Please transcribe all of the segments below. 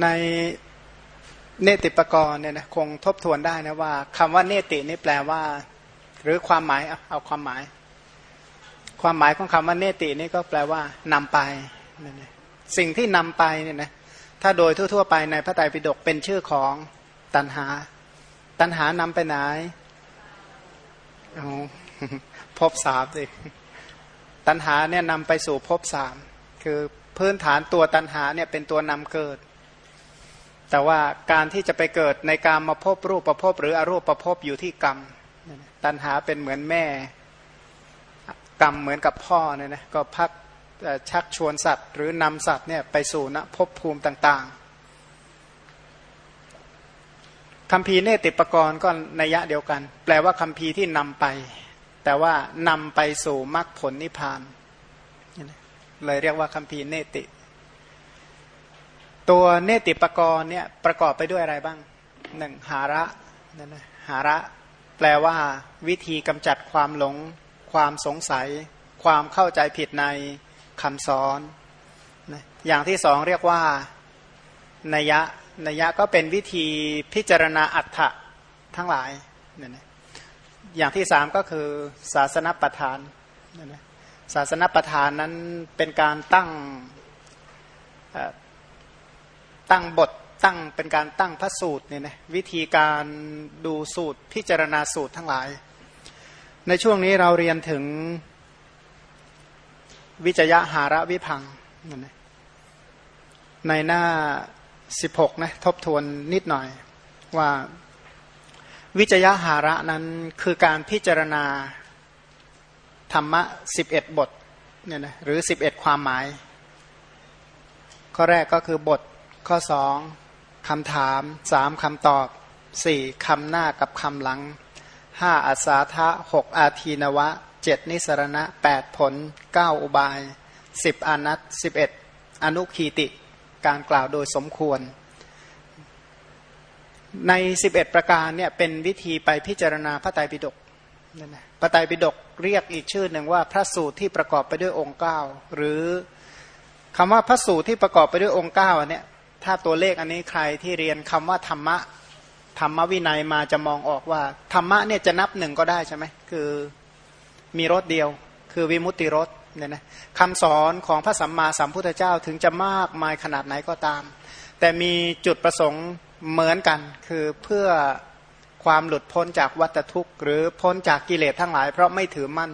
ในเนติปกรณ์เนี่ยนะคงทบทวนได้นะว่าคำว่าเนตินี่แปลว่า หรือความหมายเอาความหมาย ความหมายของคำว่าเนตินี่ก็แปลว่านำไปสิ่งที่นำไปเนี่ยนะถ้าโดยทั่ว ๆ ไปในพระไตรปิฎกเป็นชื่อของตันหา ตันหานำไปไหนพบสามสิตันหาเนี่ยนำไปสู่พบสามคือพื้นฐานตัวตันหาเนี่ยเป็นตัวนำเกิด แต่ว่าการที่จะไปเกิดในการมาพบรูปประพบหรืออรูปประพบอยู่ที่กรรม ตันหาเป็นเหมือนแม่ กรรมเหมือนกับพ่อเนี่ยนะก็พักชักชวนสัตว์ หรือนำสัตว์เนี่ยไปสู่ณภพภูมิต่างๆคำพีเนติปกรณ์ก็นัยะเดียวกัน แปลว่าคำพีที่นำไป แต่ว่านำไปสู่มรรคผลนิพพานเลยเรียกว่าคำพีเนติ ตัวเนติปกรณ์เนี่ยประกอบไปด้วยอะไรบ้างหนึ่งหาระนั่นนะหาระแปลว่า วิธีกำจัดความหลง ความสงสัย ความเข้าใจผิดในคำสอนนะอย่างที่สองเรียกว่านัยยะนัยยะก็เป็นวิธีพิจารณาอัฏฐะทั้งหลายนั่นนะอย่างที่สามก็คือศาสนประธานนั่นนะศาสนประธานนั้นเป็นการตั้ง ตั้งบทตั้งเป็นการตั้งพระสูตรเนี่ยนะวิธีการดูสูตรพิจารณาสูตรทั้งหลาย ในช่วงนี้เราเรียนถึงวิจยะหาระวิพังในหน้า 16นะทบทวนนิดหน่อยว่าวิจยะหาระนั้นคือการพิจารณาธรรมะสิบเอ็ดบทเนี่ยนะหรือสิบเอ็ดความหมาย ข้อแรกก็คือบท ข้อสองคำถามสามคำตอบสี่คำหน้ากับคำหลังห้าอัศาทะหกอาทีนวะเจ็ดนิสรณะแปดผลเก้าอุบายสิบอนัตสิบเอ็ดอนุคีติ การกล่าวโดยสมควร ในสิบเอ็ดประการเนี่ยเป็นวิธีไปพิจารณาพระไตรปิฎกนั่นนะพระไตรปิฎกเรียกอีกชื่อหนึ่งว่าพระสูตรที่ประกอบไปด้วยองค์เก้าหรือคำว่าพระสูตรที่ประกอบไปด้วยองค์เก้าอันเนี้ย ถ้าตัวเลขอันนี้ใครที่เรียนคำว่าธรรมะธรรมวินัยมาจะมองออกว่า ธรรมะเนี่ยจะนับหนึ่งก็ได้ใช่ไหมคือมีรถเดียว คือวิมุตติรถเนี่ยนะคำสอนของพระสัมมาสัมพุทธเจ้าถึงจะมากมายขนาดไหนก็ตาม แต่มีจุดประสงค์เหมือนกัน คือเพื่อความหลุดพ้นจากวัฏทุกข์ หรือพ้นจากกิเลสทั้งหลาย เพราะไม่ถือมั่น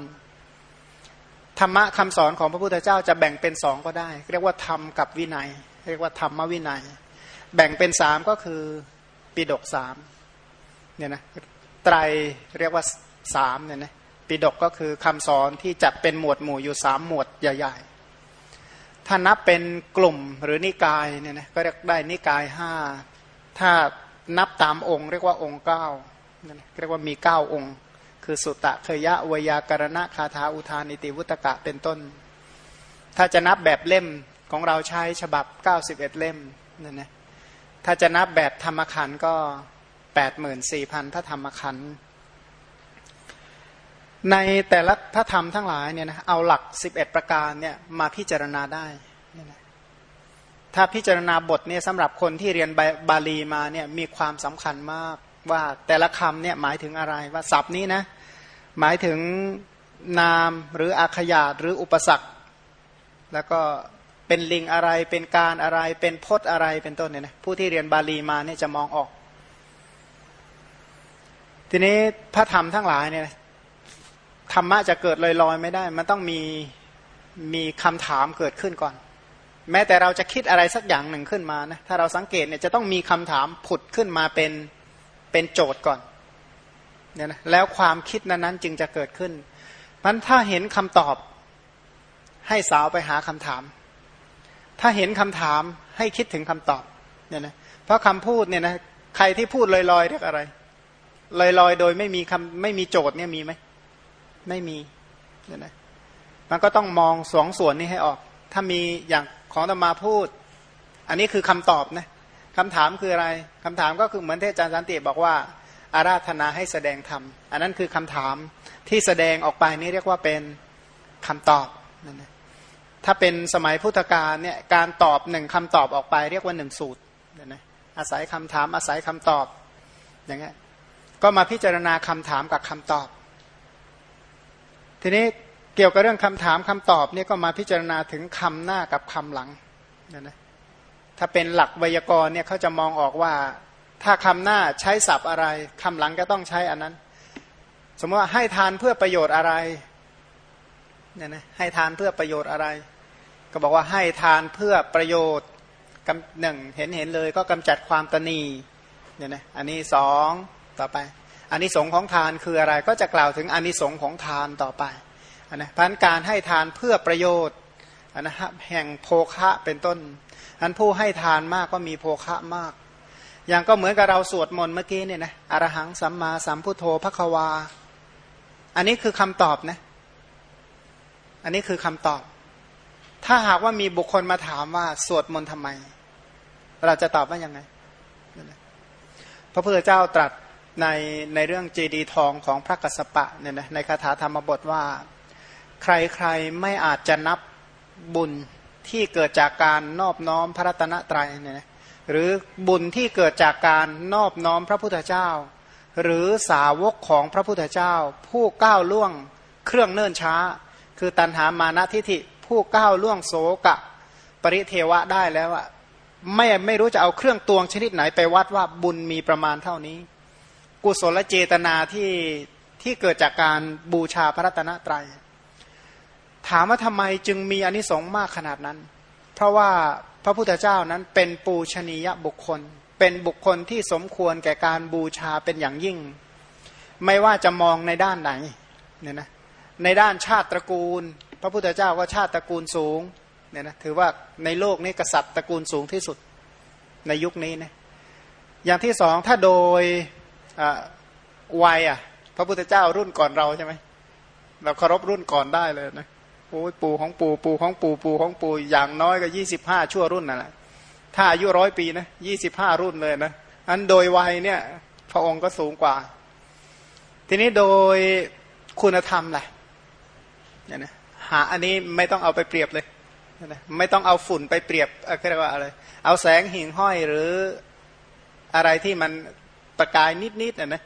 ธรรมะคำสอนของพระพุทธเจ้าจะแบ่งเป็นสองก็ได้ เรียกว่าธรรมกับวินัย เรียกว่าธรรมวินัย แบ่งเป็นสามก็คือปิดกสามเนี่ยนะไตรเรียกว่าสามเนี่ยนะปิดกก็คือคำสอนที่จัดเป็นหมวดหมู่อยู่สามหมวดใหญ่ ๆ ถ้านับเป็นกลุ่มหรือนิกายเนี่ยนะก็เรียกได้นิกายห้าถ้านับตามองค์ เรียกว่าองค์เก้าเรียกว่ามีเก้าองค์ คือสุตตะเคยะวยากรณะคาถาอุทานิติวุตกะเป็นต้น ถ้าจะนับแบบเล่ม ของเราใช้ฉบับ 91 เล่มนั่นนะถ้าจะนับแบบธรรมขันก็ 84,000 พระธรรมขันในแต่ละพระธรรมทั้งหลายเนี่ยนะเอาหลัก 11 ประการเนี่ยมาพิจารณาได้นะถ้าพิจารณาบทเนี่ยสำหรับคนที่เรียนบาลีมาเนี่ยมีความสำคัญมากว่าแต่ละคำเนี่ยหมายถึงอะไรว่าศัพท์นี้นะหมายถึงนามหรืออาขยาตหรืออุปสรรค แล้วก็ เป็นลิงอะไรเป็นการอะไรเป็นพจน์อะไรเป็นต้นเนี่ยนะผู้ที่เรียนบาลีมาเนี่ยจะมองออก ทีนี้พระธรรมทั้งหลายเนี่ยธรรมะจะเกิดลอยๆไม่ได้ มันต้องมีมีคำถามเกิดขึ้นก่อน แม้แต่เราจะคิดอะไรสักอย่างหนึ่งขึ้นมานะถ้าเราสังเกตเนี่ยจะต้องมีคำถามผุดขึ้นมาเป็นเป็นโจทย์ก่อนเนี่ยนะแล้วความคิดนั้นๆ จึงจะเกิดขึ้นมันถ้าเห็นคำตอบให้สาวไปหาคำถาม ถ้าเห็นคำถามให้คิดถึงคำตอบเนี่ยนะเพราะคำพูดเนี่ยนะใครที่พูดลอยๆเรียกอะไร ลอยๆ โดยไม่มีคำไม่มีโจทย์เนี่ยมีไหมไม่มีเนี่ยนะมันก็ต้องมองสองส่วนนี้ให้ออก ถ้ามีอย่างของธรรมาพูด อันนี้คือคำตอบนะคำถามคืออะไรคำถามก็คือเหมือนที่อาจารย์สันติบอกว่า อาราธนาให้แสดงธรรม อันนั้นคือคำถามที่แสดงออกไปนี่เรียกว่าเป็นคำตอบนั่นนะ ถ้าเป็นสมัยพุทธกาลเนี่ยการตอบหนึ่งคำตอบออกไป เรียกว่าหนึ่งสูตรเนี่ยนะอาศัยคำถามอาศัยคำตอบอย่างเงี้ยก็มาพิจารณาคำถามกับคำตอบ ทีนี้เกี่ยวกับเรื่องคำถามคำตอบเนี่ยก็มาพิจารณาถึงคำหน้ากับคำหลังนี่ยนะถ้าเป็นหลักไวยากรณ์เนี่ยเขาจะมองออกว่า ถ้าคำหน้าใช้ศัพท์อะไรคำหลังก็ต้องใช้อันนั้น สมมติว่าให้ทานเพื่อประโยชน์อะไร เนี่ยนะให้ทานเพื่อประโยชน์อะไร ก็บอกว่าให้ทานเพื่อประโยชน์หนึ่งเห็นเห็นเลยก็กำจัดความตนีเนี่ยนะอันนี้สองต่อไปอันนี้สงของทานคืออะไรก็จะกล่าวถึงอันนี้สงของทานต่อไปอันนะพันการให้ทานเพื่อประโยชน์อันนะแห่งโภคะเป็นต้นอันผู้ให้ทานมากก็มีโภคะมาก อย่างก็เหมือนกับเราสวดมนต์เมื่อกี้เนี่ยนะอรหังสัมมาสัมพุทโธพระควา อันนี้คือคำตอบนะ อันนี้คือคำตอบ ถ้าหากว่ามีบุคคลมาถามว่า สวดมนต์ทำไม เราจะตอบว่ายังไง พระพุทธเจ้าตรัสในในเรื่องเจดีทองของพระกัสสปะเนี่ยนะในคาถาธรรมบทว่า ใครๆไม่อาจจะนับบุญที่เกิดจากการนอบน้อมพระรัตนตรัยเนี่ยนะหรือบุญที่เกิดจากการนอบน้อมพระพุทธเจ้า หรือสาวกของพระพุทธเจ้า ผู้ก้าวล่วงเครื่องเนิ่นช้า คือตันหามานะทิฐิผู้ก้าวล่วงโสกะ ปริเทวะได้แล้วอะไม่ไม่รู้จะเอาเครื่องตวงชนิดไหนไปวัดว่าบุญมีประมาณเท่านี้ กุศลเจตนาที่ที่เกิดจากการบูชาพระรัตนตรยัย ถามว่าทำไมจึงมีอนิสงส์มากขนาดนั้น เพราะว่าพระพุทธเจ้านั้นเป็นปูชนียบุคคล เป็นบุคคลที่สมควรแก่การบูชาเป็นอย่างยิ่ง ไม่ว่าจะมองในด้านไหนเนี่ยนะ ในด้านชาติตระกูล พระพุทธเจ้าก็ชาติตระกูลสูงเนี่ยนะถือว่าในโลกนี้กษัตริย์ตระกูลสูงที่สุดในยุคนี้นะอย่างที่สองถ้าโดยวัยอะ พระพุทธเจ้ารุ่นก่อนเราใช่ไหมเราเคารพรุ่นก่อนได้เลยนะโอ้ยปู่ของปู่ปู่ของปู่ปู่ของปู่อย่างน้อยก็ยี่สิบห้าชั่วรุ่นนั่นแหละถ้าอายุร้อยปีนะยี่สิบห้ารุ่นเลยนะอันโดยวัยเนี่ย พระองค์ก็สูงกว่า ทีนี้โดยคุณธรรมแหละ เนี่ยนะหาอันนี้ไม่ต้องเอาไปเปรียบเลยนะไม่ต้องเอาฝุ่นไปเปรียบอะไรเรียกว่าอะไร เอาแสงหิ่งห้อยหรืออะไรที่มันประกายนิดๆนะนะ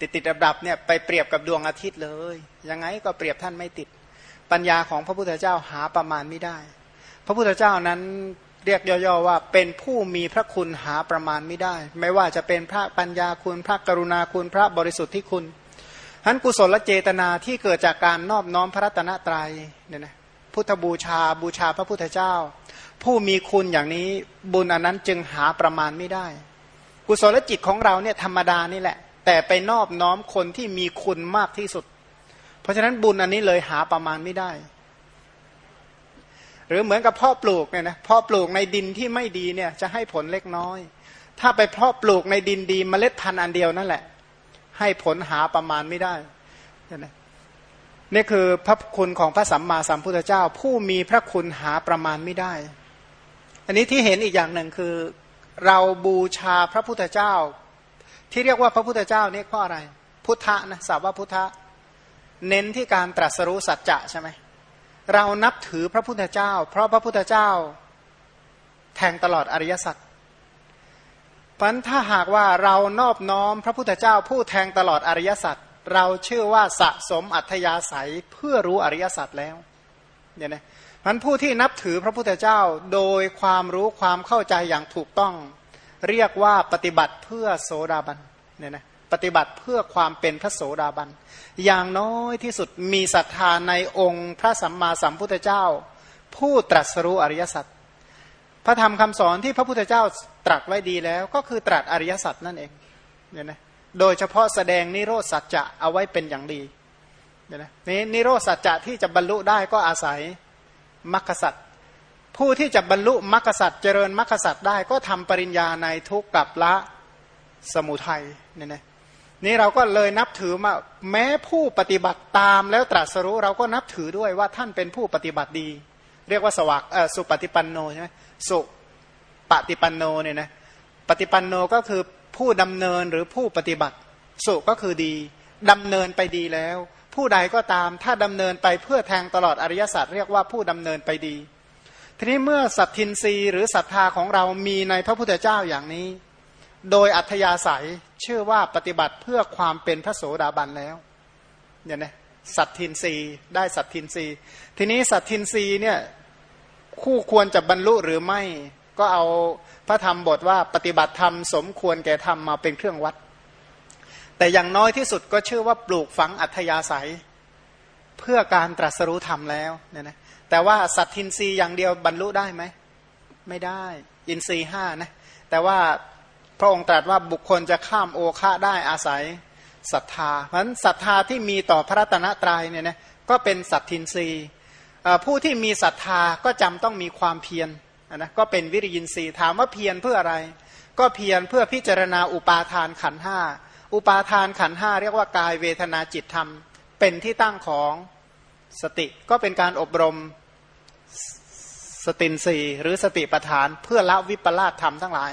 ติดติดดับดับเนี่ยไปเปรียบกับดวงอาทิตย์เลย ยังไงก็เปรียบท่านไม่ติด ปัญญาของพระพุทธเจ้าหาประมาณไม่ได้ พระพุทธเจ้านั้นเรียกย่อๆว่าเป็นผู้มีพระคุณหาประมาณไม่ได้ ไม่ว่าจะเป็นพระปัญญาคุณ พระกรุณาคุณ พระบริสุทธิ์ที่คุณ ทั้นกุศลเจตนาที่เกิดจากการนอบน้อมพระรัตนตรัยเนี่ยนะพุทธบูชาบูชาพระพุทธเจ้า ผู้มีคุณอย่างนี้บุญอันนั้นจึงหาประมาณไม่ได้ กุศลจิตของเราเนี่ยธรรมดานี่แหละ แต่ไปนอบน้อมคนที่มีคุณมากที่สุด เพราะฉะนั้นบุญอันนี้เลยหาประมาณไม่ได้ หรือเหมือนกับพ่อปลูกเนี่ยนะพ่อปลูกในดินที่ไม่ดีเนี่ยจะให้ผลเล็กน้อย ถ้าไปพาะปลูกในดินดีมเมล็ดพันธุ์อันเดียวนั่นแหละ ให้ผลหาประมาณไม่ได้นี่นี่คือพระคุณของพระสัมมาสัมพุทธเจ้า ผู้มีพระคุณหาประมาณไม่ได้ อันนี้ที่เห็นอีกอย่างหนึ่งคือ เราบูชาพระพุทธเจ้า ที่เรียกว่าพระพุทธเจ้านี่เพราะอะไร พุทธะนะสาวว่าพุทธะเน้นที่การตรัสรู้สัจจะใช่ไหมเรานับถือพระพุทธเจ้า เพราะพระพุทธเจ้า แทงตลอดอริยสัจ พันถ้าหากว่าเรานอบน้อมพระพุทธเจ้าผู้แทงตลอดอริยสัจเราเชื่อว่าสะสมอัธยาศัยเพื่อรู้อริยสัจแล้วเนี่ยนะพันผู้ที่นับถือพระพุทธเจ้าโดยความรู้ความเข้าใจอย่างถูกต้อง เรียกว่าปฏิบัติเพื่อโสดาบันเนี่ยนะปฏิบัติเพื่อความเป็นพระโสดาบัน อย่างน้อยที่สุดมีศรัทธาในองค์พระสัมมาสัมพุทธเจ้า ผู้ตรัสรู้อริยสัจ พระธรรมคำสอนที่พระพุทธเจ้าตรัสไว้ดีแล้ว ก็คือตรัสอริยสัจนั่นเองเนี่ยนะโดยเฉพาะแสดงนิโรธสัจจะเอาไว้เป็นอย่างดีเนี่ยนะนี่นิโรธสัจจะที่จะบรรลุได้ก็อาศัยมรรคสัจผู้ที่จะบรรลุมรรคสัจเจริญมรรคสัจได้ก็ทำปริญญาในทุกกับละสมุทัยเนี่ยนะนี่เราก็เลยนับถือมาแม้ผู้ปฏิบัติตามแล้วตรัสรู้เราก็นับถือด้วยว่าท่านเป็นผู้ปฏิบัติดี เรียกว่าสวากสุปฏิปันโนใช่ไหมสุปฏิปันโนเนี่ยนะปฏิปันโนก็คือผู้ดำเนินหรือผู้ปฏิบัติ สุก็คือดีดำเนินไปดีแล้ว ผู้ใดก็ตามถ้าดำเนินไปเพื่อแทงตลอดอริยสัจเรียกว่าผู้ดำเนินไปดี ทีนี้เมื่อสัตทินรีหรือศรัทธาของเรามีในพระพุทธเจ้าอย่างนี้ โดยอัธยาศัยเชื่อว่าปฏิบัติเพื่อความเป็นพระโสดาบันแล้วเนี่ยนะสัตทินรีได้สัตทินรีทีนี้สัตทินรีเนี่ย คู่ควรจะบรรลุหรือไม่ ก็เอาพระธรรมบทว่าปฏิบัติธรรมสมควรแก่ธรรมมาเป็นเครื่องวัด แต่อย่างน้อยที่สุดก็เชื่อว่าปลูกฝังอัธยาศัย เพื่อการตรัสรู้ธรรมแล้วเนี่ยนะแต่ว่าสัตทินรีอย่างเดียวบรรลุได้ไหมไม่ได้ อินทรีห้านะแต่ว่าพระองค์ตรัสว่าบุคคลจะข้ามโอคะได้อาศัยศรัทธาเพราะฉะนั้นศรัทธาที่มีต่อพระรัตนตรัยเนี่ยนะก็เป็นสัตทินรี ผู้ที่มีศรัทธาก็จำต้องมีความเพียรนะก็เป็นวิริยินทรีย์ถามว่าเพียรเพื่ออะไร ก็เพียรเพื่อพิจารณาอุปาทานขันห้าอุปาทานขันห้าเรียกว่ากายเวทนาจิตธรรม เป็นที่ตั้งของสติก็เป็นการอบรมสตินสีหรือสติปทาน เพื่อละวิปลาสธรรมทั้งหลาย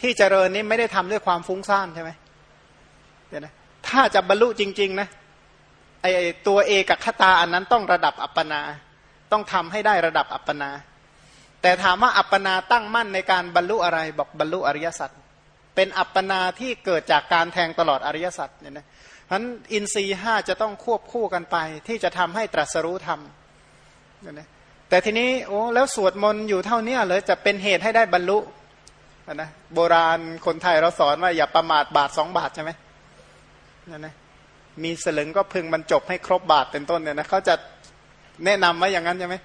ที่เจริญนี้ไม่ได้ทำด้วยความฟุ้งซ่านใช่ไหมเดี๋ยวนะถ้าจะบรรลุจริง ๆ นะ ไอตัวเอกคตาอันนั้นต้องระดับอัปปนา ต้องทำให้ได้ระดับอัปปนา แต่ถามว่าอัปปนาตั้งมั่นในการบรรลุอะไรบอกบรรลุอริยสัจเป็นอัปปนาที่เกิดจากการแทงตลอดอริยสัจเนี่ยนะเพราะนั้นอินทรีห้าจะต้องควบคู่กันไป ที่จะทำให้ตรัสรู้ธรรมเนะแต่ทีนี้โอ้แล้วสวดมนต์อยู่เท่านี้เลยจะเป็นเหตุให้ได้บรรลุนะโบราณคนไทยเราสอนว่าอย่าประมาทบาทสองบาทใช่ไหมนั่นนะ มีสลึงก็พึงบรรจบให้ครบบาทเป็นต้นเนี่ยนะเขาจะแนะนำไว้อย่างนั้นใช่ไหม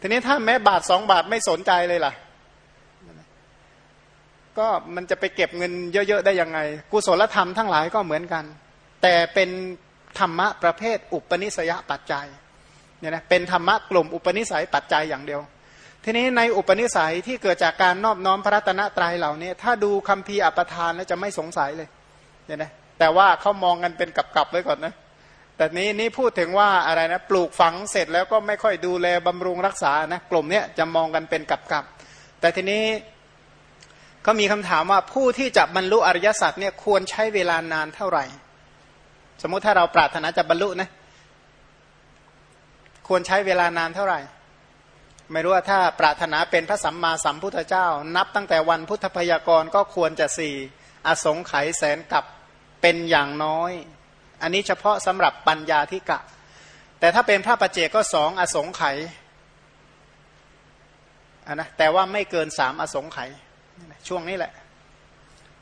ทีนี้ถ้าแม้บาทสองบาทไม่สนใจเลยล่ะ ก็มันจะไปเก็บเงินเยอะ ๆ ได้ยังไง กุศลธรรมทั้งหลายก็เหมือนกัน แต่เป็นธรรมะประเภทอุปนิสัยปัจจัยเนี่ยนะเป็นธรรมะกลุ่มอุปนิสัยปัจจัยอย่างเดียว ทีนี้ในอุปนิสัยที่เกิดจากการนอบน้อมพระรัตนตรัยเหล่านี้ ถ้าดูคำพีอัปทานแล้วจะไม่สงสัยเลยเนี่ยนะ แต่ว่าเขามองกันเป็นกับๆไว้ก่อนนะแต่นี้นี่พูดถึงว่าอะไรนะปลูกฝังเสร็จแล้วก็ไม่ค่อยดูแลบำรุงรักษานะกลุ่มเนี้ยจะมองกันเป็นกับๆแต่ทีนี้ก็มีคำถามว่าผู้ที่จะบรรลุอริยสัจเนี่ยควรใช้เวลานานเท่าไหร่ สมมุติถ้าเราปรารถนาจะบรรลุนะควรใช้เวลานานเท่าไหร่ ไม่รู้ว่าถ้าปรารถนาเป็นพระสัมมาสัมพุทธเจ้า นับตั้งแต่วันพุทธพยากรก็ควรจะสี่อสงไขยแสนกับ เป็นอย่างน้อย อันนี้เฉพาะสำหรับปัญญาธิกะ แต่ถ้าเป็นพระประเจก็สองอสงไขยนนะแต่ว่าไม่เกินสามอสงไขยช่วงนี้แหละ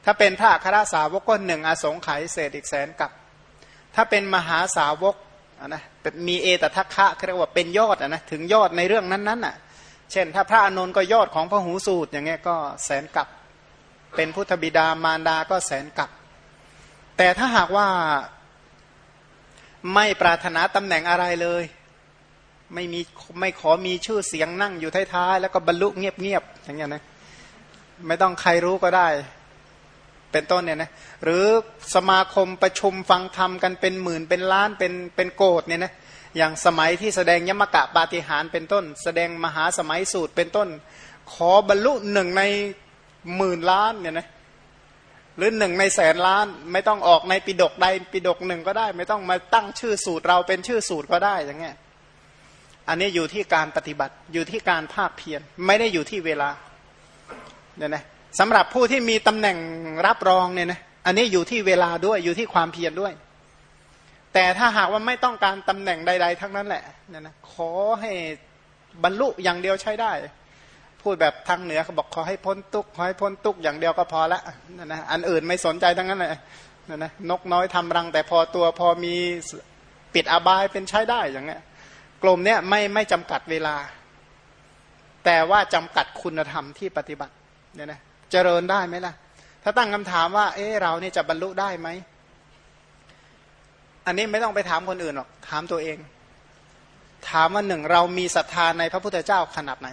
ถ้าเป็นพระคราสาวกก็หนึ่งอสงไขยเศษอีกแสนกับ ถ้าเป็นมหาสาวกนะมีเอตทัคคะเรียกว่าเป็นยอดนะถึงยอดในเรื่องนั้นๆอะเช่น ถ้าพระอนุนก็ยอดของพระหูสูตรอย่างเงี้ยก็แสนกับ เป็นพุทธบิดามารดาก็แสนกับ แต่ถ้าหากว่าไม่ปรารถนาตำแหน่งอะไรเลย ไม่มีไม่ขอมีชื่อเสียงนั่งอยู่ท้ายๆแล้วก็บรรลุเงียบๆอย่างเงี้ยนะไม่ต้องใครรู้ก็ได้ เป็นต้นเนี่ยนะหรือสมาคมประชุมฟังธรรมกันเป็นหมื่นเป็นล้านเป็นเป็นโกดเนี่ยนะอย่างสมัยที่แสดงยมกะปาฏิหารเป็นต้น แสดงมหาสมัยสูตรเป็นต้น ขอบรรลุหนึ่งในหมื่นล้านเนี่ยนะ หรือหนึ่งในแสนล้านไม่ต้องออกในปิดกใดปิดกหนึ่งก็ได้ ไม่ต้องมาตั้งชื่อสูตรเราเป็นชื่อสูตรก็ได้อย่างเงี้ยอันนี้อยู่ที่การปฏิบัติอยู่ที่การภาคเพียรไม่ได้อยู่ที่เวลาเนี่ยนะสำหรับผู้ที่มีตำแหน่งรับรองเนี่ยนะอันนี้อยู่ที่เวลาด้วยอยู่ที่ความเพียรด้วย แต่ถ้าหากว่าไม่ต้องการตำแหน่งใด ๆ ทั้งนั้นแหละเนี่ยนะขอให้บรรลุอย่างเดียวใช้ได้ พูดแบบทางเหนือเขาบอกขอให้พ้นตุกขอให้พ้นตุกอย่างเดียวก็พอละนะนะอันอื่นไม่สนใจทั้งนั้นเลยนะนะนกน้อยทำรังแต่พอตัวพอมีปิดอบายเป็นใช้ได้อย่างเงี้ยกลุ่มเนี้ยไม่ไม่จำกัดเวลา แต่ว่าจำกัดคุณธรรมที่ปฏิบัติเนี่ยนะเจริญได้ไหมล่ะ ถ้าตั้งคำถามว่า เออเราเนี่ยจะบรรลุได้ไหมอันนี้ไม่ต้องไปถามคนอื่นหรอกถามตัวเอง ถามว่าหนึ่งเรามีศรัทธาในพระพุทธเจ้าขนาดไหน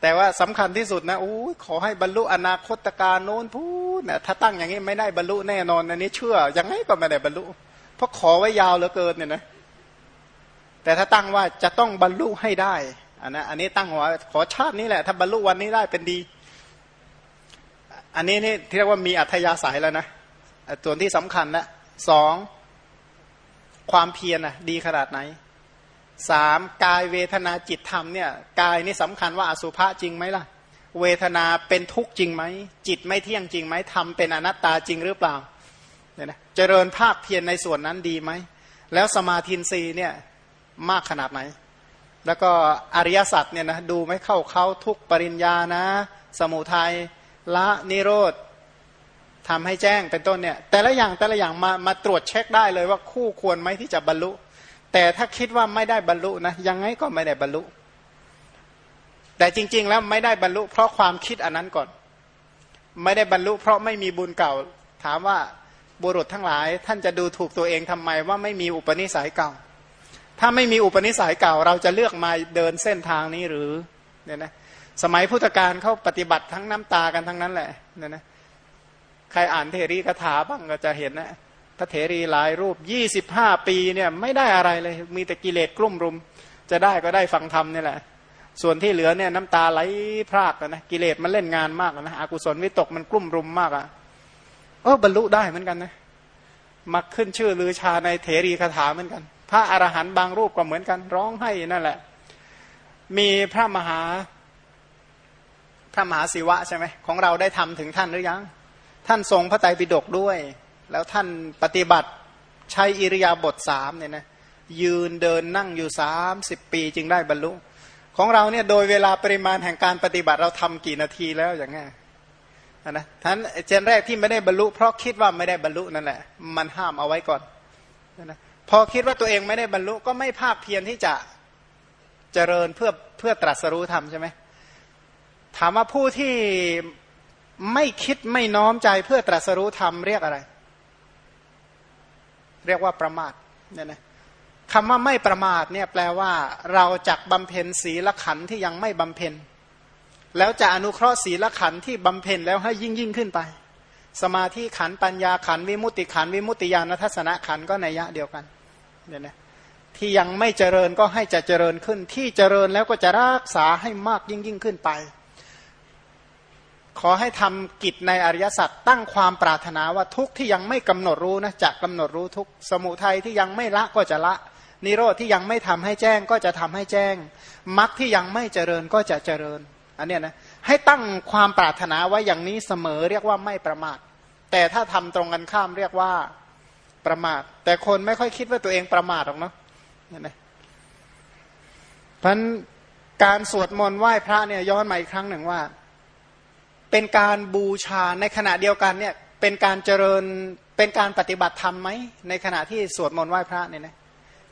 แต่ว่าสำคัญที่สุดนะโอ้ขอให้บรรลุอนาคตการโน้นพูดนะถ้าตั้งอย่างนี้ไม่ได้บรรลุแน่นอนอันนี้เชื่อยังไงก็ไม่ได้บรรลุ เพราะขอไว้ยาวเหลือเกินเนี่ยนะแต่ถ้าตั้งว่าจะต้องบรรลุให้ได้อันนะอันนี้ตั้งหัวขอชาตินี้แหละ ถ้าบรรลุวันนี้ได้เป็นดี อันนี้นี่ที่เรียกว่ามีอัธยาศัยแล้วนะส่วนที่สำคัญนะสองความเพียรนะดีขนาดไหน สามกายเวทนาจิตธรรมเนี่ยกายนี่สำคัญว่าอสุภะจริงไหมล่ะ เวทนาเป็นทุกข์จริงไหม จิตไม่เที่ยงจริงไหมธรรมเป็นอนัตตาจริงหรือเปล่าเนี่ยนะเจริญภาคเพียรในส่วนนั้นดีไหม แล้วสมาธินรีเนี่ยมากขนาดไหน แล้วก็อริยสัจเนี่ยนะดูไม่เข้าเขาทุกปริญญานะ สมุทัยละนิโรธทำให้แจ้งเป็นต้นเนี่ยแต่ละอย่างแต่ละอย่างมามาตรวจเช็คได้เลยว่าคู่ควรไหมที่จะบรรลุ แต่ถ้าคิดว่าไม่ได้บรรลุนะยังไงก็ไม่ได้บรรลุ แต่จริง ๆ แล้วไม่ได้บรรลุ เพราะความคิดอันนั้นก่อน ไม่ได้บรรลุ เพราะไม่มีบุญเก่า ถามว่าบุรุษทั้งหลาย ท่านจะดูถูกตัวเองทำไมว่าไม่มีอุปนิสัยเก่า ถ้าไม่มีอุปนิสัยเก่า เราจะเลือกมาเดินเส้นทางนี้หรือเนี่ยนะสมัยพุทธกาลเขาปฏิบัติทั้งน้ำตากันทั้งนั้นแหละเนี่ยนะใครอ่านเทรีคาถาบ้างก็จะเห็นนะ พระเถรีหลายรูปยี่สิบห้าปีเนี่ยไม่ได้อะไรเลย มีแต่กิเลสกลุ่มรุม จะได้ก็ได้ฟังธรรมนี่แหละ ส่วนที่เหลือเนี่ยน้ำตาไหลพรากนะกิเลสมันเล่นงานมากนะอกุศลวิตกมันกลุ่มรุมมากอะ่ะเออบรรลุได้เหมือนกันนะมาขึ้นชื่อลือชาในเถรีคาถาเหมือนกัน พระอรหันต์บางรูปก็เหมือนกัน ร้องให้นั่นแหละ มีพระมหาพระมหาศิวะใช่ไหมของเราได้ทำถึงท่านหรือยัง ท่านทรงพระไตรปิฎกด้วย แล้วท่านปฏิบัติใช้อิริยาบถสามเนี่ยนะยืนเดินนั่งอยู่สามสิบปีจึงได้บรรลุ ของเราเนี่ยโดยเวลาปริมาณแห่งการปฏิบัติเราทำกี่นาทีแล้วอย่างเงี้ยนะท่านเจนแรกที่ไม่ได้บรรลุ เพราะคิดว่าไม่ได้บรรลุนั่นแหละ มันห้ามเอาไว้ก่อนนะพอคิดว่าตัวเองไม่ได้บรรลุก็ไม่ภาคเพียรที่จะเจริญเพื่อเพื่อตรัสรู้ธรรมใช่ไหมถามว่าผู้ที่ไม่คิดไม่น้อมใจเพื่อตรัสรู้ธรรมเรียกอะไร เรียกว่าประมาทเนี่ยนะคำว่าไม่ประมาทเนี่ยแปลว่าเราจักบำเพ็ญศีลขันที่ยังไม่บำเพ็ญ แล้วจะอนุเคราะห์ศีลขันที่บำเพ็ญแล้วให้ยิ่งยิ่งขึ้นไป สมาธิขันปัญญาขันวิมุตติขันวิมุตติญาณทัศนขันก็ในยะเดียวกันเนี่ยนะที่ยังไม่เจริญก็ให้จะเจริญขึ้น ที่เจริญแล้วก็จะรักษาให้มากยิ่งยิ่งขึ้นไป ขอให้ทำกิจในอริยสัจตั้งความปรารถนาว่าทุกที่ยังไม่กำหนดรู้นะจะกำหนดรู้ทุกสมุทัยที่ยังไม่ละก็จะละ นิโรธที่ยังไม่ทำให้แจ้งก็จะทำให้แจ้งมรรคที่ยังไม่เจริญก็จะเจริญอันเนี้ยนะให้ตั้งความปรารถนาไว้อย่างนี้เสมอเรียกว่าไม่ประมาท แต่ถ้าทำตรงกันข้ามเรียกว่าประมาท แต่คนไม่ค่อยคิดว่าตัวเองประมาทหรอกเนาะเนี่ยนะเพราะการสวดมนต์ไหว้พระเนี่ยย้อนมาอีกครั้งหนึ่งว่า เป็นการบูชาในขณะเดียวกันเนี่ยเป็นการเจริญเป็นการปฏิบัติธรรมไหมในขณะที่สวดมนต์ไหว้พระเนี่ยนะ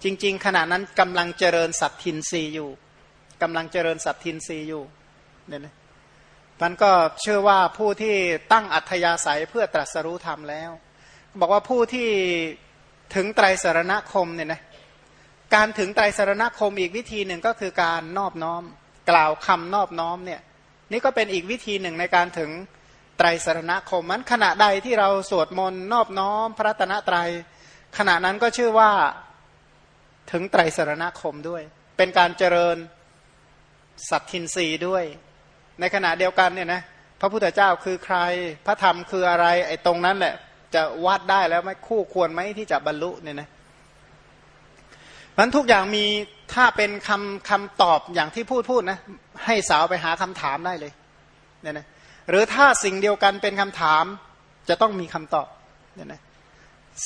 จริง ๆ ขณะนั้นกำลังเจริญสัตทินรีอยู่กำลังเจริญสัตทินรีอยู่เนี่ยนะมันก็เชื่อว่าผู้ที่ตั้งอัธยาศัยเพื่อตรัสรู้ธรรมแล้ว บอกว่าผู้ที่ถึงไตรสารณคมเนี่ยนะการถึงไตรสารณคมอีกวิธีหนึ่งก็คือการนอบน้อม กล่าวคำนอบน้อมเนี่ย นี่ก็เป็นอีกวิธีหนึ่งในการถึงไตรสรณคมมันขณะใดที่เราสวดมนต์นอบน้อมพระตนะไตรขณะนั้นก็ชื่อว่าถึงไตรสรณคมด้วย เป็นการเจริญสัตทินรีด้วย ในขณะเดียวกันเนี่ยนะพระพุทธเจ้าคือใคร พระธรรมคืออะไรไอ้ตรงนั้นแหละจะวัดได้แล้วไหมคู่ควรไหมที่จะบรรลุเนี่ยนะ มันทุกอย่างมีถ้าเป็นคำคำตอบอย่างที่พูดพูดนะให้สาวไปหาคำถามได้เลยเนี่ยนะหรือถ้าสิ่งเดียวกันเป็นคำถามจะต้องมีคำตอบเนี่ยนะ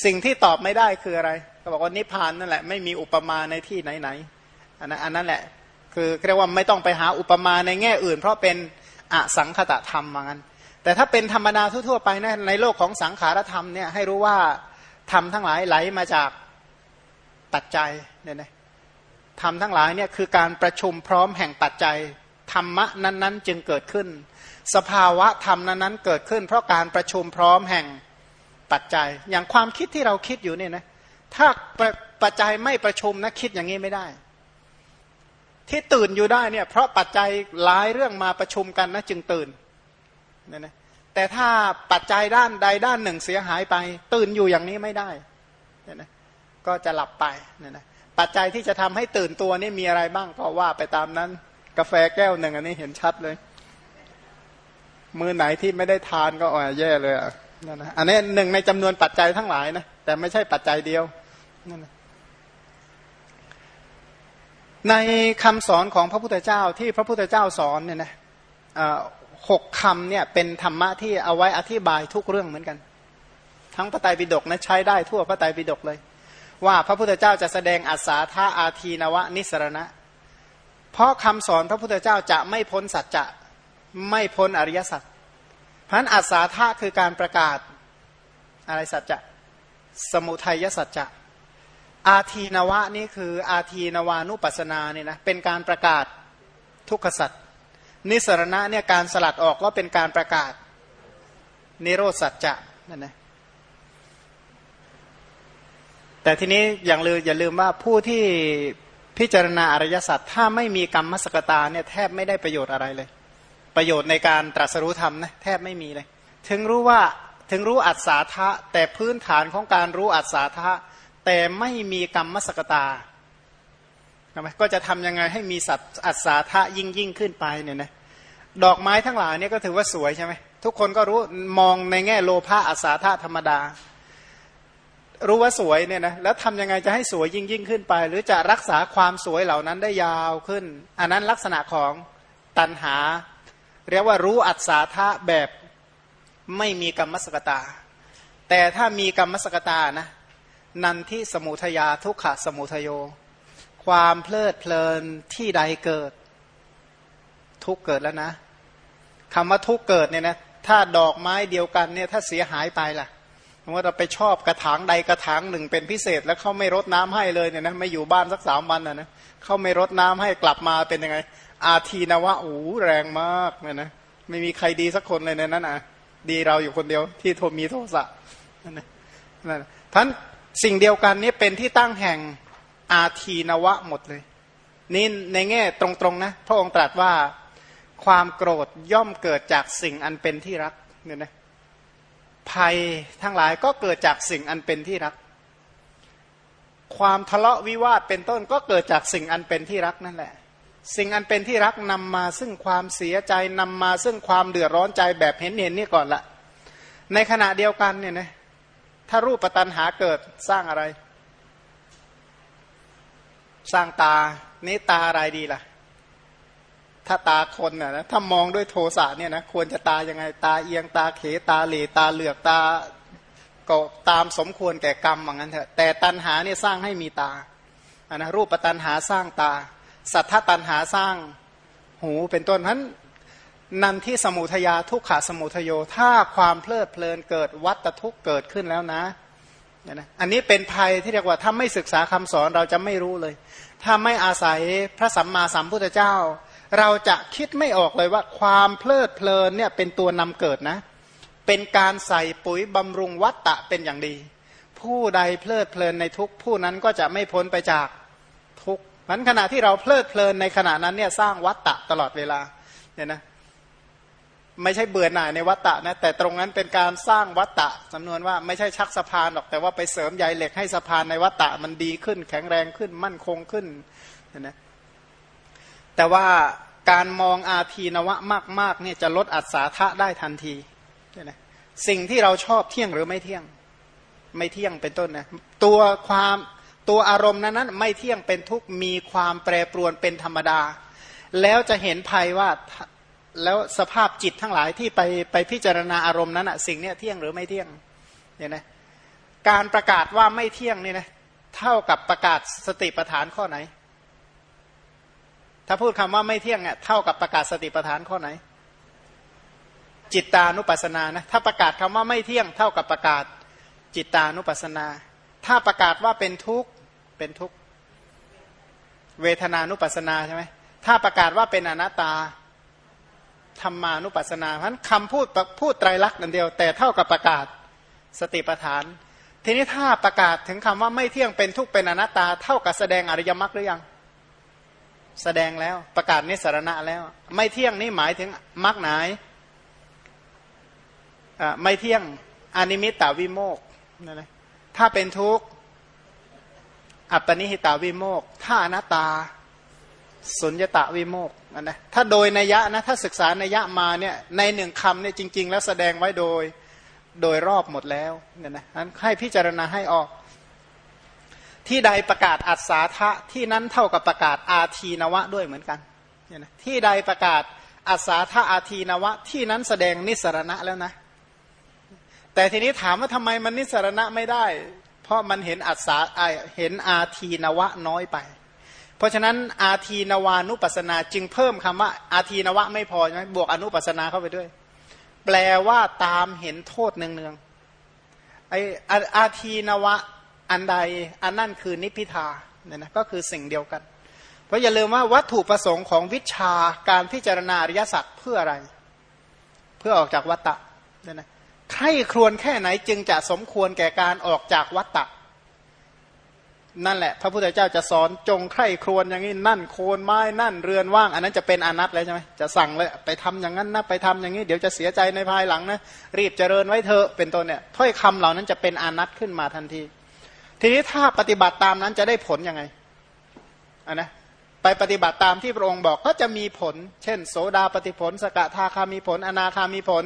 สิ่งที่ตอบไม่ได้คืออะไร ก็บอกว่านิพพานนั่นแหละไม่มีอุปมาในที่ไหนๆอันนั้นอันนั้นแหละ คือเรียกว่าไม่ต้องไปหาอุปมาในแง่อื่น เพราะเป็นอสังคตะธรรมว่างั้น แต่ถ้าเป็นธรรมดาทั่วๆไปนะในโลกของสังขารธรรมเนี่ยให้รู้ว่าธรรมทั้งหลายไหลมาจาก ปัจจัยเนี่ยนะธรรมทั้งหลายเนี่ยคือการประชุมพร้อมแห่งปัจจัยธรรมะนั้นๆ จึงเกิดขึ้น สภาวะธรรมนั้นๆเกิดขึ้น เพราะการประชุมพร้อมแห่งปัจจัย อย่างความคิดที่เราคิดอยู่เนี่ยนะถ้าปัจจัยไม่ประชุมนะคิดอย่างนี้ไม่ได้ ที่ตื่นอยู่ได้เนี่ยเพราะปัจจัยหลายเรื่องมาประชุมกันนะจึงตื่นเนี่ยนะแต่ถ้าปัจจัยด้านใดด้านหนึ่งเสียหายไป ตื่นอยู่อย่างนี้ไม่ได้เนี่ยนะ ก็จะหลับไปเนี่ยนะปัจจัยที่จะทำให้ตื่นตัวนี่มีอะไรบ้างก็ว่าไปตามนั้น กาแฟแก้วหนึ่งอันนี้เห็นชัดเลย มือไหนที่ไม่ได้ทานก็อ่อแย่เลยอะนั่นนะอันนี้หนึ่งในจำนวนปัจจัยทั้งหลายนะแต่ไม่ใช่ปัจจัยเดียวนั่นนะในคำสอนของพระพุทธเจ้าที่พระพุทธเจ้าสอนเนี่ยนะหกคำเนี่ยเป็นธรรมะที่เอาไว้อธิบายทุกเรื่องเหมือนกัน ทั้งพระไตรปิฎกนะใช้ได้ทั่วพระไตรปิฎกเลย ว่าพระพุทธเจ้าจะแสดงอัศาธาอาทีนวะนิสรณะ เพราะคำสอนพระพุทธเจ้าจะไม่พ้นสัจจะไม่พ้นอริยสัจพันอัศาธาคือการประกาศอะไรสัจจะสมุทัยสัจจะอาทีนวะนี่คืออาทีนวานุปัสนาเนี่ยนะเป็นการประกาศทุกขสัจนิสรณะเนี่ยการสลัดออกก็เป็นการประกาศนิโรสัจจะนั่นนะ แต่ทีนี้อย่างลืมอย่าลืมว่าผู้ที่พิจารณาอริยสัจถ้าไม่มีกรรมมสกตาเนี่ยแทบไม่ได้ประโยชน์อะไรเลย ประโยชน์ในการตรัสรู้ธรรมนะแทบไม่มีเลย ถึงรู้ว่าถึงรู้อัศาทะแต่พื้นฐานของการรู้อัศาทะแต่ไม่มีกรรมมสกตาก็จะทำยังไงให้มีสัตอัศาทะยิ่งยิ่งขึ้นไปเนี่ยนะดอกไม้ทั้งหลายเนี่ยก็ถือว่าสวยใช่ไหมทุกคนก็รู้มองในแง่โลภะอัศาธาธรรมดา รู้ว่าสวยเนี่ยนะแล้วทำยังไงจะให้สวยยิ่งยิ่งขึ้นไป หรือจะรักษาความสวยเหล่านั้นได้ยาวขึ้น อันนั้นลักษณะของตันหา เรียกว่ารู้อัศาธาแบบไม่มีกรรมสกตา แต่ถ้ามีกรรมสกตานะนันที่สมุทยาทุกขะสมุทโย ความเพลิดเพลินที่ใดเกิด ทุกเกิดแล้วนะคำว่าทุกเกิดเนี่ยนะถ้าดอกไม้เดียวกันเนี่ยถ้าเสียหายไปล่ะ ว่าเราไปชอบกระถางใดกระถางหนึ่งเป็นพิเศษ แล้วเขาไม่รดน้ำให้เลยเนี่ยนะไม่อยู่บ้านสักสามวันนะนะเขาไม่รดน้ำให้กลับมาเป็นยังไง อาทีนวะโอ้แรงมากเนี่ยนะไม่มีใครดีสักคนเลยในนั้นอะดีเราอยู่คนเดียวที่โทมีโทสะนั่นนะนั่นพันสิ่งเดียวกันนี้เป็นที่ตั้งแห่งอาทีนวะหมดเลย นี่ในแง่ตรงๆนะพระองค์ตรัสว่าความโกรธย่อมเกิดจากสิ่งอันเป็นที่รักเนี่ยนะ ภัยทั้งหลายก็เกิดจากสิ่งอันเป็นที่รัก ความทะเลาะวิวาทเป็นต้นก็เกิดจากสิ่งอันเป็นที่รักนั่นแหละ สิ่งอันเป็นที่รักนำมาซึ่งความเสียใจนำมาซึ่งความเดือดร้อนใจแบบเห็นเห็นนี่ก่อนละในขณะเดียวกันเนี่ยนะถ้ารูปปัตนหาเกิดสร้างอะไร สร้างตานี้ตาอะไรดีล่ะ ถ้าตาคนน่ะนะถ้ามองด้วยโทสะเนี่ยนะควรจะตายังไงตาเอียงตาเขตาเหลตาเหลือกตาก็ตามสมควรแก่กรรมเหมือนกันเถอะแต่ตันหาเนี่ยสร้างให้มีตาอันนะรูปตันหาสร้างตา สัทธตันหาสร้างหูเป็นต้นนั้นนันที่สมุทยาทุกขาสมุทโยถ้าความเพลิดเพลินเกิดวัตทุกเกิดขึ้นแล้วนะนะอันนี้เป็นภัยที่เรียกว่าถ้าไม่ศึกษาคำสอนเราจะไม่รู้เลย ถ้าไม่อาศัยพระสัมมาสัมพุทธเจ้า เราจะคิดไม่ออกเลยว่า ความเพลิดเพลินเนี่ยเป็นตัวนำเกิดนะ เป็นการใส่ปุ๋ยบำรุงวัตตะเป็นอย่างดี ผู้ใดเพลิดเพลินในทุกผู้นั้นก็จะไม่พ้นไปจากทุกมันขณะที่เราเพลิดเพลินในขณะนั้นเนี่ยสร้างวัตตะตลอดเวลาเนี่ยนะไม่ใช่เบื่อหน่ายในวัตตะนะแต่ตรงนั้นเป็นการสร้างวัตตะจำนวนว่าไม่ใช่ชักสะพานหรอกแต่ว่าไปเสริมใยเหล็กให้สะพานในวัตตะมันดีขึ้น แข็งแรงขึ้นมั่นคงขึ้นนะ แต่ว่าการมองอาทีนวะมากๆเนี่ยจะลดอัศาทะได้ทันทีนะสิ่งที่เราชอบเที่ยงหรือไม่เที่ยง ไม่เที่ยงเป็นต้นนะตัวความตัวอารมณ์นั้นนั้นไม่เที่ยงเป็นทุกมีความแปรปรวนเป็นธรรมดา แล้วจะเห็นภัยว่าแล้วสภาพจิตทั้งหลายที่ไปไปพิจารณาอารมณ์นั้นอะสิ่งเนี้ยเที่ยงหรือไม่เที่ยงเนี่ยนะการประกาศว่าไม่เที่ยงเนี่ยนะเท่ากับประกาศสติปัฏฐานข้อไหน ถ้าพูดคำว่าไม่เที่ยงเนี่ยเท่ากับประกาศสติปัฏฐานข้อไหน จิตตานุปัสสนานะถ้าประกาศคำว่าไม่เที่ยง เท่ากับประกาศจิตตานุปัสสนา ถ้าประกาศว่าเป็นทุกข์เป็นทุกข์เวทนานุปัสสนาใช่ไหมถ้าประกาศว่าเป็นอนัตตาธรรมานุปัสสนาเพราะคำพูดพูดไตรลักษณ์นั่นเดียว แต่เท่ากับประกาศสติปัฏฐาน ทีนี้ถ้าประกาศถึงคำว่าไม่เที่ยงเป็นทุกข์เป็นอนัตตา เท่ากับแสดงอริยมรรคหรือยัง แสดงแล้ว ประกาศนิสรณะแล้ว ไม่เที่ยงนี่หมายถึงมรรคไหนไม่เที่ยงอนิมิตตาวิโมกนั่นแหละถ้าเป็นทุกข์อัปปนิหิตาวิโมกถ้าอนัตตาสุญญตาวิโมกนั่นนะถ้าโดยนัยะนะถ้าศึกษานัยะมาเนี่ยในหนึ่งคำเนี่ยจริง ๆ แล้วแสดงไว้โดยโดยรอบหมดแล้วเนี่ยนะนั้นให้พิจารณาให้ออก ที่ใดประกาศอัศาทะที่นั้นเท่ากับประกาศอาทีนวะด้วยเหมือนกันเนี่ยนะที่ใดประกาศอัศาทะอาทีนวะ ที่นั้นแสดงนิสรณะแล้วนะ แต่ทีนี้ถามว่าทำไมมันนิสรณะไม่ได้ เพราะมันเห็นอัศาเห็นอาทีนวะน้อยไป เพราะฉะนั้นอาทีนวานุปัสนาจึงเพิ่มคำว่าอาทีนวะไม่พอใช่ไหมบวกอนุปัสนาเข้าไปด้วย แปลว่าตามเห็นโทษเนืองๆไออาทีนวะ อันใดอันนั่นคือนิพิทาเนี่ยนะก็คือสิ่งเดียวกัน เพราะอย่าลืมว่าวัตถุประสงค์ของวิชาการพิจารณาอริยสัจเพื่ออะไร เพื่อออกจากวัตตะเนี่ยนะใครครวญแค่ไหนจึงจะสมควรแก่การออกจากวัตตะนั่นแหละ พระพุทธเจ้าจะสอนจงใคร่ครวญอย่างนี้นั่นโคนไม้นั่นเรือนว่าง อันนั้นจะเป็นอนัตเลยใช่ไหมจะสั่งเลยไปทำอย่างนั้นนะไปทำอย่างนี้ เดี๋ยวจะเสียใจในภายหลังนะรีบเจริญไว้เถอะเป็นต้นเนี่ยถ้อยคำเหล่านั้นจะเป็นอนัตขึ้นมาทันที ทีนี้ถ้าปฏิบัติตามนั้นจะได้ผลยังไงอันนะไปปฏิบัติตามที่พระองค์บอกก็จะมีผล เช่น โสดาปฏิผล สกทาคามีผล อนาคามีผล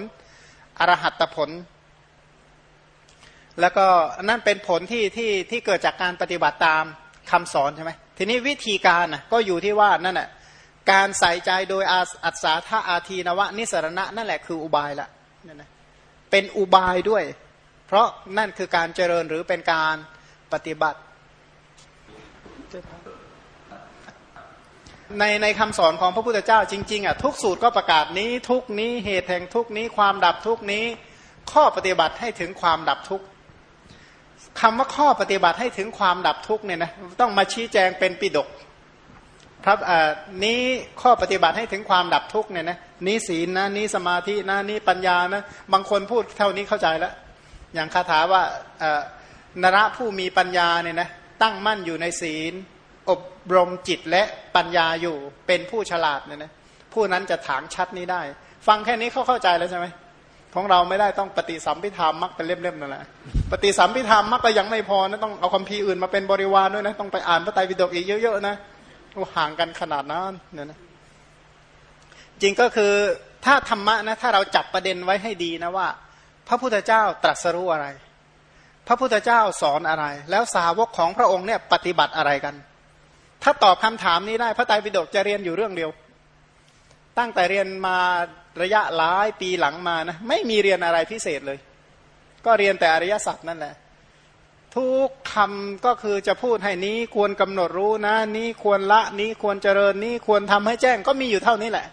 อรหัตผล แล้วก็นั่นเป็นผลที่ที่ที่เกิดจากการปฏิบัติตามคำสอนใช่ไหมทีนี้วิธีการนะก็อยู่ที่ว่านั่นแหละการใส่ใจโดยอัศาธาอาทีนวะ นิสรณะนั่นแหละคืออุบายละนั่นนะเป็นอุบายด้วย เพราะนั่นคือการเจริญหรือเป็นการ ปฏิบัติ ในในคำสอนของพระพุทธเจ้าจริงๆอะทุกสูตรก็ประกาศนี้ทุกนี้เหตุแห่งทุกนี้ความดับทุกนี้ ข้อปฏิบัติให้ถึงความดับทุกคำว่าข้อปฏิบัติให้ถึงความดับทุกเนี่ยนะต้องมาชี้แจงเป็นปิดกครับอ่านี้ข้อปฏิบัติให้ถึงความดับทุกเนี่ยนะนี้ศีลนะนี้สมาธินะนี้ปัญญานะบางคนพูดเท่านี้เข้าใจแล้วอย่างคาถาว่า นระผู้มีปัญญาเนี่ยนะตั้งมั่นอยู่ในศีล อบรมจิตและปัญญาอยู่เป็นผู้ฉลาดเนี่ยนะผู้นั้นจะถางชัดนี้ได้ ฟังแค่นี้เขาเข้าใจแล้วใช่ไหมของเราไม่ได้ต้องปฏิสัมพิธามมักเป็นเล่มๆนั่นแหละปฏิสัมพิธามมักก็ยังไม่พอนะต้องเอาคำพีอื่นมาเป็นบริวารด้วยนะต้องไปอ่านพระไตรปิฎกอีกเยอะๆนะห่างกันขนาดนั้นเนี่ยนะจริงก็คือถ้าธรรมะนะถ้าเราจับประเด็นไว้ให้ดีนะว่า พระพุทธเจ้าตรัสรู้อะไร พระพุทธเจ้าสอนอะไร แล้วสาวกของพระองค์เนี่ยปฏิบัติอะไรกัน ถ้าตอบคำถามนี้ได้พระไตรปิฎกจะเรียนอยู่เรื่องเดียว ตั้งแต่เรียนมาระยะหลายปีหลังมานะไม่มีเรียนอะไรพิเศษเลย ก็เรียนแต่อริยสัจนั่นแหละทุกคำก็คือจะพูดให้นี้ควรกำหนดรู้นะ นี้ควรละนี้ควรเจริญนี้ควรทำให้แจ้งก็มีอยู่เท่านี้แหละ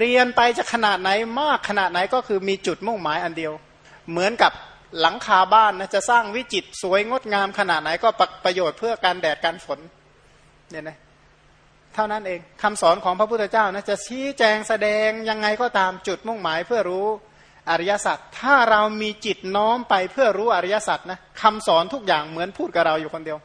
เรียนไปจะขนาดไหนมากขนาดไหนก็คือมีจุดมุ่งหมายอันเดียว เหมือนกับ หลังคาบ้านนะจะสร้างวิจิตสวยงดงามขนาดไหนก็ประโยชน์เพื่อการแดดการฝนเนี่ยนะเท่านั้นเองคำสอนของพระพุทธเจ้านะจะชี้แจงแสดงยังไงก็ตามจุดมุ่งหมายเพื่อรู้อริยสัจถ้าเรามีจิตน้อมไปเพื่อรู้อริยสัจนะคำสอนทุกอย่างเหมือนพูดกับเราอยู่คนเดียว